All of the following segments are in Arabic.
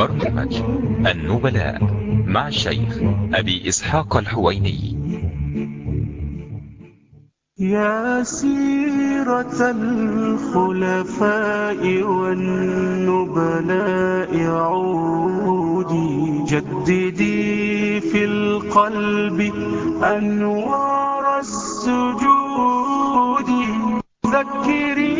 برنامج النبلاء مع الشيخ أبي إسحاق الحويني. يا سيرة الخلفاء والنبلاء عودي جددي في القلب أنوار السجود. ذكري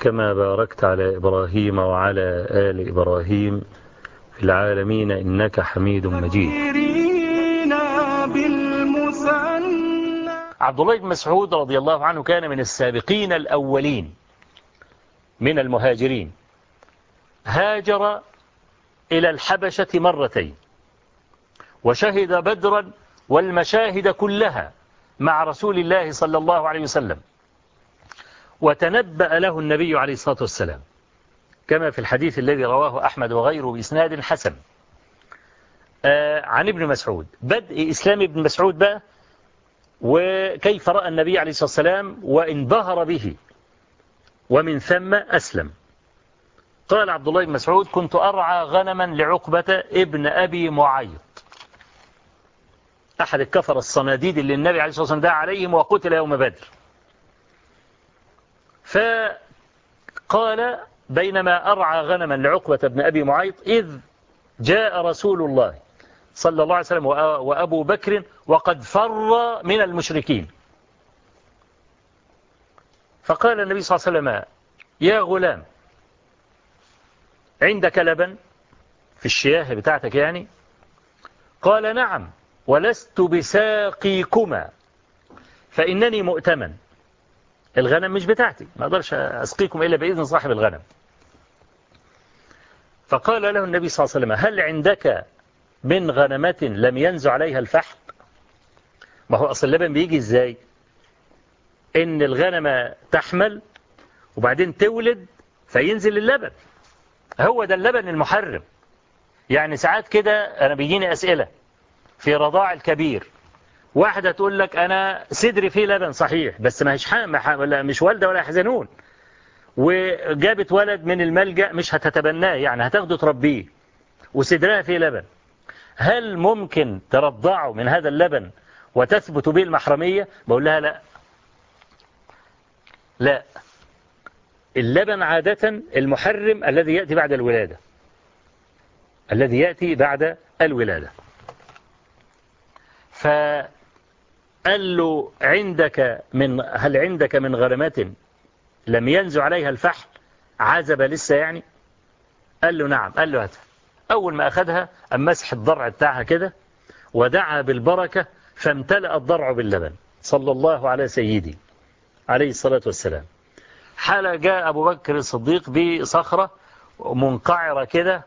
كما باركت على إبراهيم وعلى آل إبراهيم في العالمين إنك حميد مجيد. عبد الله بن مسعود رضي الله عنه كان من السابقين الأولين من المهاجرين. هاجر إلى الحبشة مرتين وشهد بدرا والمشاهد كلها مع رسول الله صلى الله عليه وسلم. وتنبأ له النبي عليه الصلاة والسلام. كما في الحديث الذي رواه أحمد وغيره بإسناد حسن. آه، عن ابن مسعود. بدء إسلام ابن مسعود بقى وكيف رأى النبي عليه الصلاة والسلام وانبهر به ومن ثم أسلم. قال عبد الله بن مسعود كنت أرعى غنما لعقبة ابن أبي معيط. أحد الكفر الصناديد اللي النبي عليه الصلاة والسلام دعا عليهم وقتل يوم بدر. فقال بينما أرعى غنما لعقبة بن أبي معيط إذ جاء رسول الله صلى الله عليه وسلم وأبو بكر وقد فر من المشركين. فقال النبي صلى الله عليه وسلم يا غلام عندك لبن في الشياه بتاعتك يعني؟ قال نعم ولست بساقيكما فإنني مؤتمن. الغنم مش بتاعتي ما أقدرش أسقيكم إلا بإذن صاحب الغنم. فقال له النبي صلى الله عليه وسلم هل عندك من غنمة لم ينزع عليها الفحم؟ ما هو أصل اللبن بيجي إزاي؟ إن الغنمة تحمل وبعدين تولد فينزل اللبن. هو ده اللبن المحرم. يعني ساعات كده أنا بيجيني أسئلة في رضاع الكبير. واحدة تقول لك أنا صدري فيه لبن صحيح بس ما مش والدة ولا يحزنون وجابت ولد من الملجأ مش هتتبناه يعني هتاخده تربيه وصدرها فيه لبن. هل ممكن ترضعه من هذا اللبن وتثبت به المحرمية؟ بقول لها لا. لا. اللبن عادة المحرم الذي يأتي بعد الولادة. الذي يأتي بعد الولادة. فالولادة قال له عندك من هل عندك من غرمات لم ينز عليها الفحل؟ عزب لسه يعني؟ قال له نعم. قال له هاتها أول ما أخذها أمسح مسح الضرع بتاعها كده ودعا بالبركة فامتلأ الضرع باللبن. صلى الله على سيدي. عليه الصلاة والسلام. حال جاء أبو بكر الصديق بصخرة منقعرة كده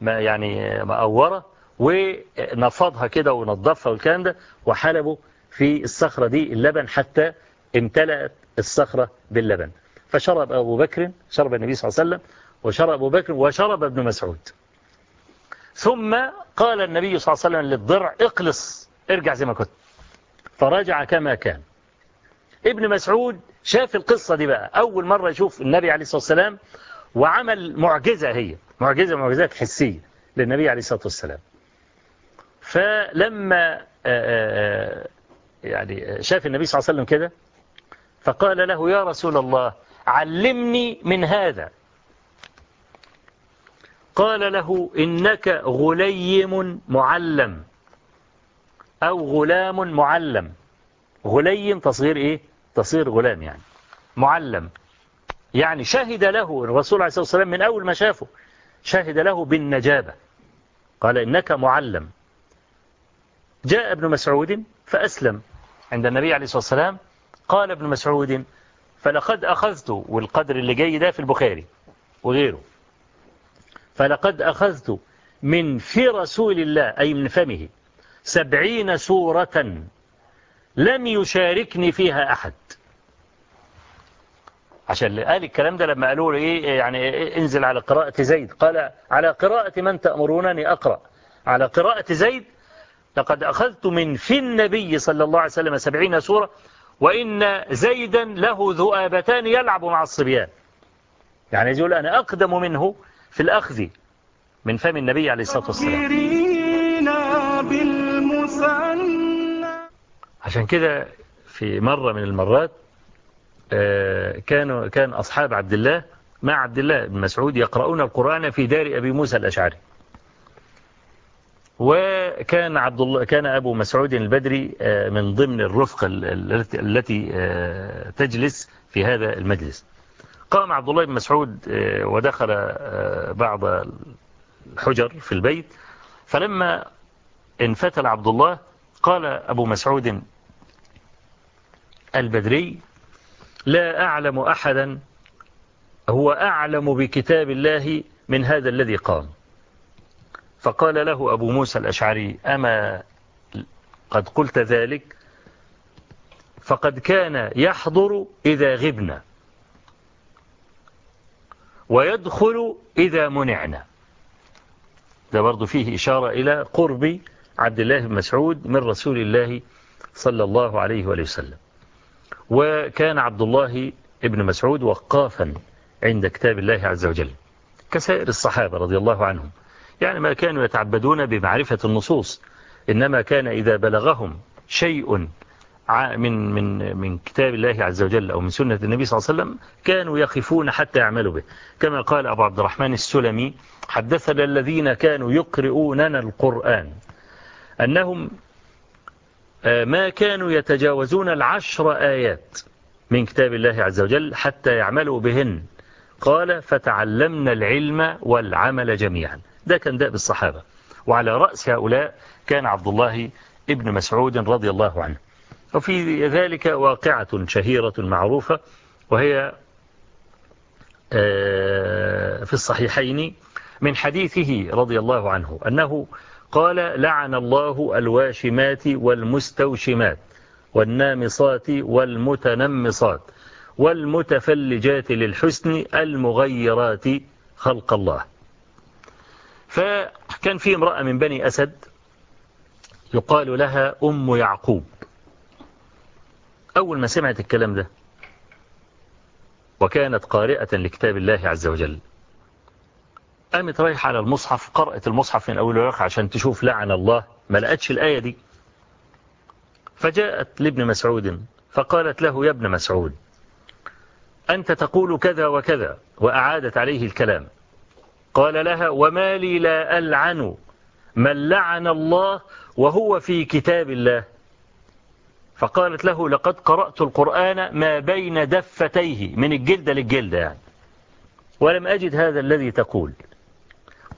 يعني مأورة ونفضها كده ونظفها والكلام ده وحلبه في الصخرة دي اللبن حتى امتلأت الصخرة باللبن. فشرب أبو بكر شرب النبي صلى الله عليه وسلم وشرب أبو بكر وشرب ابن مسعود. ثم قال النبي صلى الله عليه وسلم للضرع اقلص ارجع زي ما كنت. فرجع كما كان. ابن مسعود شاف القصة دي بقى. أول مرة يشوف النبي عليه الصلاة والسلام وعمل معجزة هي. معجزة معجزات حسية للنبي عليه الصلاة والسلام. فلما آه، آه، آه، يعني شاف النبي صلى الله عليه وسلم كده؟ فقال له يا رسول الله علمني من هذا. قال له إنك غليم معلم أو غلام معلم. غليم تصغير إيه؟ تصغير غلام يعني. معلم. يعني شهد له الرسول عليه الصلاة والسلام من أول ما شافه. شهد له بالنجابة. قال إنك معلم. جاء ابن مسعود فأسلم. عند النبي عليه الصلاة والسلام قال ابن مسعود فلقد أخذت والقدر اللي جاي ده في البخاري وغيره. فلقد أخذت من في رسول الله أي من فمه سبعين سورة لم يشاركني فيها أحد. عشان قال الكلام ده لما قالوا له إيه يعني انزل على قراءة زيد. قال على قراءة من تأمرونني أقرأ. على قراءة زيد لقد أخذت من في النبي صلى الله عليه وسلم سبعين سورة وإن زيدا له ذؤابتان يلعب مع الصبيان. يعني يقول أنا أقدم منه في الأخذ من فم النبي عليه الصلاة والسلام. عشان كده في مرة من المرات آه، كانوا كان أصحاب عبد الله مع عبد الله بن مسعود يقرؤون القرآن في دار أبي موسى الأشعري. وكان عبد الله كان أبو مسعود البدري آه، من ضمن الرفقة التي آه، تجلس في هذا المجلس. قام عبد الله بن مسعود آه، ودخل بعض الحجر في البيت. فلما انفتل عبد الله قال أبو مسعود البدري لا أعلم أحدا هو أعلم بكتاب الله من هذا الذي قام. فقال له أبو موسى الأشعري أما قد قلت ذلك؟ فقد كان يحضر إذا غبنا. ويدخل إذا منعنا. ده برضو فيه إشارة إلى قرب عبد الله بن مسعود من رسول الله صلى الله عليه وآله وسلم. وكان عبد الله ابن مسعود وقافا عند كتاب الله عز وجل. كسائر الصحابة رضي الله عنهم. يعني ما كانوا يتعبدون بمعرفة النصوص. إنما كان إذا بلغهم شيء من من من كتاب الله عز وجل أو من سنة النبي صلى الله عليه وسلم كانوا يقفون حتى يعملوا به. كما قال أبو عبد الرحمن السلمي حدثنا الذين كانوا يقرؤوننا القرآن أنهم آه، ما كانوا يتجاوزون العشر آيات من كتاب الله عز وجل حتى يعملوا بهن. قال فتعلمنا العلم والعمل جميعا. ده كان داب الصحابة وعلى رأس هؤلاء كان عبد الله ابن مسعود رضي الله عنه. وفي ذلك واقعة شهيرة معروفة وهي آه، في الصحيحين من حديثه رضي الله عنه أنه قال لعن الله الواشمات والمستوشمات والنامصات والمتنمصات والمتفلجات للحسن المغيرات خلق الله. فكان في امرأة من بني أسد يقال لها أم يعقوب. أول ما سمعت الكلام ده وكانت قارئة لكتاب الله عز وجل قامت رايحة على المصحف قرأت المصحف من أول ورقة عشان تشوف لعن الله ما لقتش الآية دي. فجاءت لابن مسعود فقالت له يا ابن مسعود أنت تقول كذا وكذا وأعادت عليه الكلام. قال لها وما لي لا ألعن من لعن الله وهو في كتاب الله. فقالت له لقد قرأت القرآن ما بين دفتيه من الجلدة للجلدة يعني. ولم أجد هذا الذي تقول.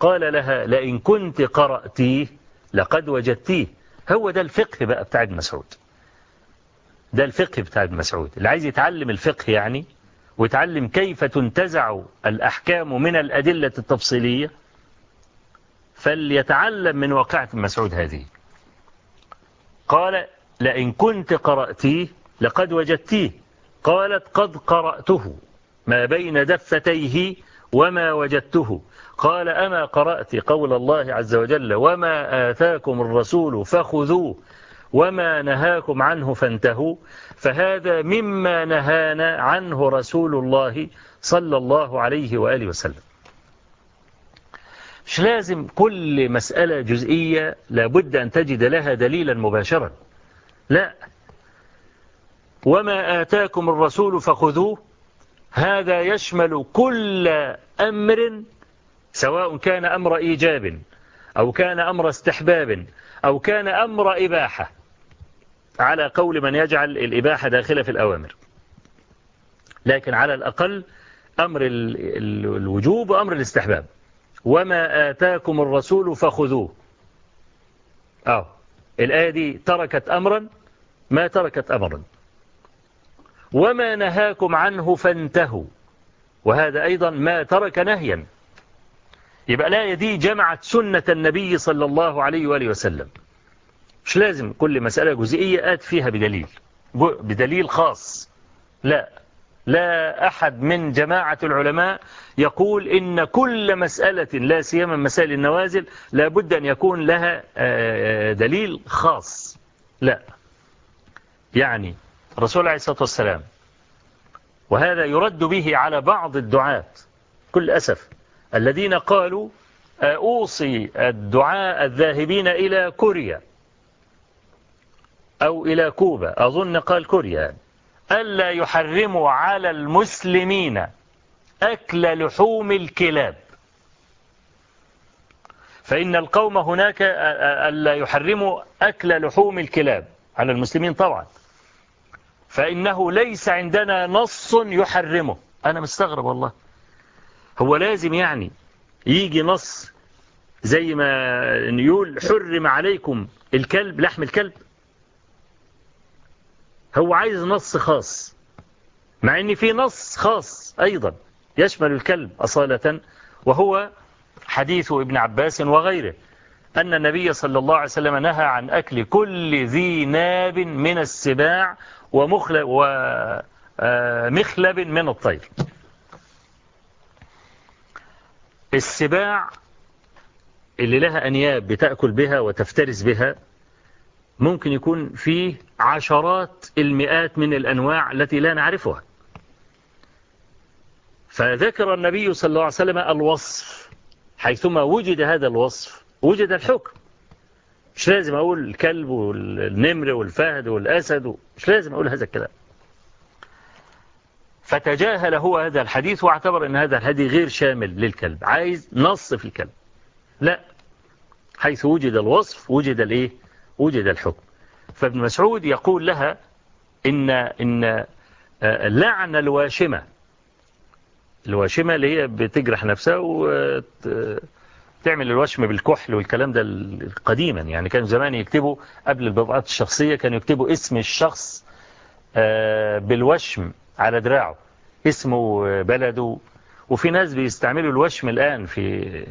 قال لها لئن كنت قرأتيه لقد وجدتيه. هو ده الفقه بقى بتاع ابن مسعود. ده الفقه بتاع ابن مسعود. اللي عايز يتعلم الفقه يعني وتعلم كيف تنتزع الأحكام من الأدلة التفصيلية فليتعلم من واقعة مسعود هذه. قال لئن كنت قرأتيه لقد وجدتيه. قالت قد قرأته ما بين دفتيه وما وجدته. قال أما قرأت قول الله عز وجل وما آتاكم الرسول فخذوه. وما نهاكم عنه فانتهوا فهذا مما نهانا عنه رسول الله صلى الله عليه وآله وسلم. مش لازم كل مسألة جزئية لابد أن تجد لها دليلا مباشرا. لا. وما آتاكم الرسول فخذوه. هذا يشمل كل أمر سواء كان أمر إيجاب أو كان أمر استحباب أو كان أمر إباحة. على قول من يجعل الإباحة داخلة في الأوامر. لكن على الأقل أمر الوجوب وأمر الاستحباب. وما آتاكم الرسول فخذوه. أو الآية دي تركت أمرا ما تركت أمرا. وما نهاكم عنه فانتهوا. وهذا أيضا ما ترك نهيا. يبقى الآية دي جمعت سنة النبي صلى الله عليه وآله وسلم. مش لازم كل مسألة جزئية آت فيها بدليل. بدليل خاص. لا. لا أحد من جماعة العلماء يقول إن كل مسألة لا سيما مسائل النوازل لابد أن يكون لها آه، آه، دليل خاص. لا. يعني الرسول عليه الصلاة والسلام وهذا يرد به على بعض الدعاة كل أسف الذين قالوا أوصي الدعاء الذاهبين إلى كوريا. أو إلى كوبا. أظن قال كوريا. ألا يحرموا على المسلمين أكل لحوم الكلاب. فإن القوم هناك ألا يحرموا أكل لحوم الكلاب. على المسلمين طبعا. فإنه ليس عندنا نص يحرمه. أنا مستغرب والله. هو لازم يعني يجي نص زي ما يقول حرم عليكم الكلب لحم الكلب؟ هو عايز نص خاص. مع إن في نص خاص أيضا يشمل الكلب أصالة وهو حديث ابن عباس وغيره أن النبي صلى الله عليه وسلم نهى عن أكل كل ذي ناب من السباع ومخلب آه، من الطير. السباع اللي لها أنياب بتأكل بها وتفترس بها ممكن يكون فيه عشرات المئات من الأنواع التي لا نعرفها. فذكر النبي صلى الله عليه وسلم الوصف. حيثما وجد هذا الوصف وجد الحكم. مش لازم أقول الكلب والنمر والفهد والأسد مش لازم أقول هذا الكلام. فتجاهل هو هذا الحديث واعتبر أن هذا الحديث غير شامل للكلب عايز نص في الكلب. لا حيث وجد الوصف وجد الإيه؟ وجد الحكم. فابن مسعود يقول لها إن, إن آه، لعن الواشمة. الواشمة اللي هي بتجرح نفسها وتعمل آه، الوشم بالكحل والكلام ده قديما. يعني كان زمان يكتبوا قبل البضاعات الشخصية كانوا يكتبوا اسم الشخص آه، بالوشم على دراعه. اسمه بلده. وفي ناس بيستعملوا الوشم الآن في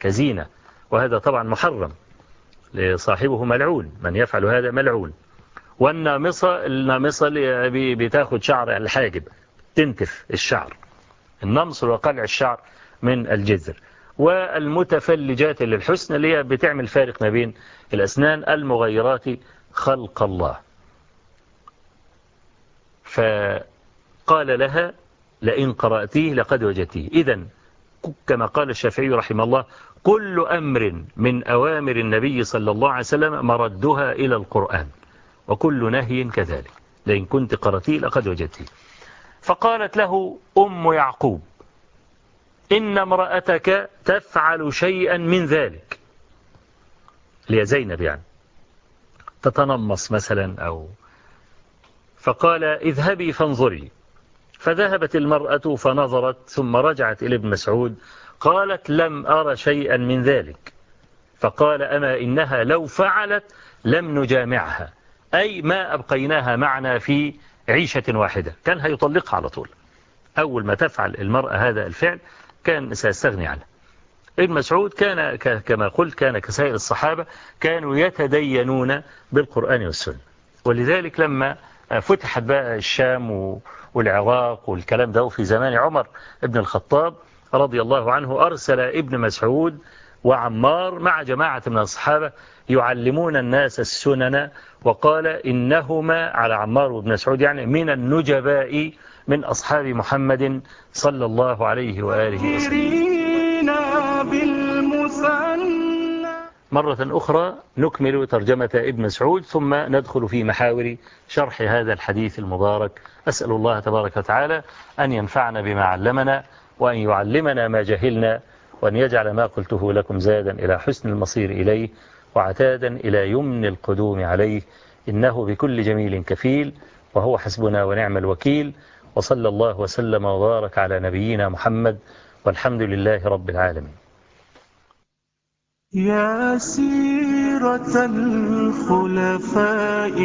كزينة. وهذا طبعا محرم. لصاحبه ملعون من يفعل هذا ملعون. والنامصة النامصة اللي بتاخد شعر الحاجب تنتف الشعر. النمص وقلع الشعر من الجذر. والمتفلجات للحسن اللي هي بتعمل فارق ما بين الأسنان المغيرات خلق الله. فقال لها لئن قرأتيه لقد وجدتيه. إذا كما قال الشافعي رحمه الله كل أمر من أوامر النبي صلى الله عليه وسلم مردها إلى القرآن وكل نهي كذلك. لئن كنت قرتي لقد وجدتي فقالت له أم يعقوب إن امرأتك تفعل شيئا من ذلك. ليزينب يعني. تتنمص مثلا أو فقال اذهبي فانظري. فذهبت المرأة فنظرت ثم رجعت إلى ابن مسعود. قالت لم أرى شيئا من ذلك. فقال أما إنها لو فعلت لم نجامعها. أي ما أبقيناها معنا في عيشة واحدة. كان هيطلقها على طول. أول ما تفعل المرأة هذا الفعل كان سيستغني عنه. ابن مسعود كان كما قلت كان كسائر الصحابة كانوا يتدينون بالقرآن والسنة. ولذلك لما فتحت بقى الشام والعراق والكلام ده في زمان عمر ابن الخطاب رضي الله عنه أرسل ابن مسعود وعمار مع جماعة من الصحابة يعلمون الناس السنن وقال إنهما على عمار وابن مسعود يعني من النجباء من أصحاب محمد صلى الله عليه وآله وسلم. مرة أخرى نكمل ترجمة ابن مسعود ثم ندخل في محاور شرح هذا الحديث المبارك. أسأل الله تبارك وتعالى أن ينفعنا بما علمنا وأن يعلمنا ما جهلنا وأن يجعل ما قلته لكم زادا إلى حسن المصير إليه وعتادا إلى يمن القدوم عليه إنه بكل جميل كفيل وهو حسبنا ونعم الوكيل وصلى الله وسلم وبارك على نبينا محمد والحمد لله رب العالمين. يا سيرة الخلفاء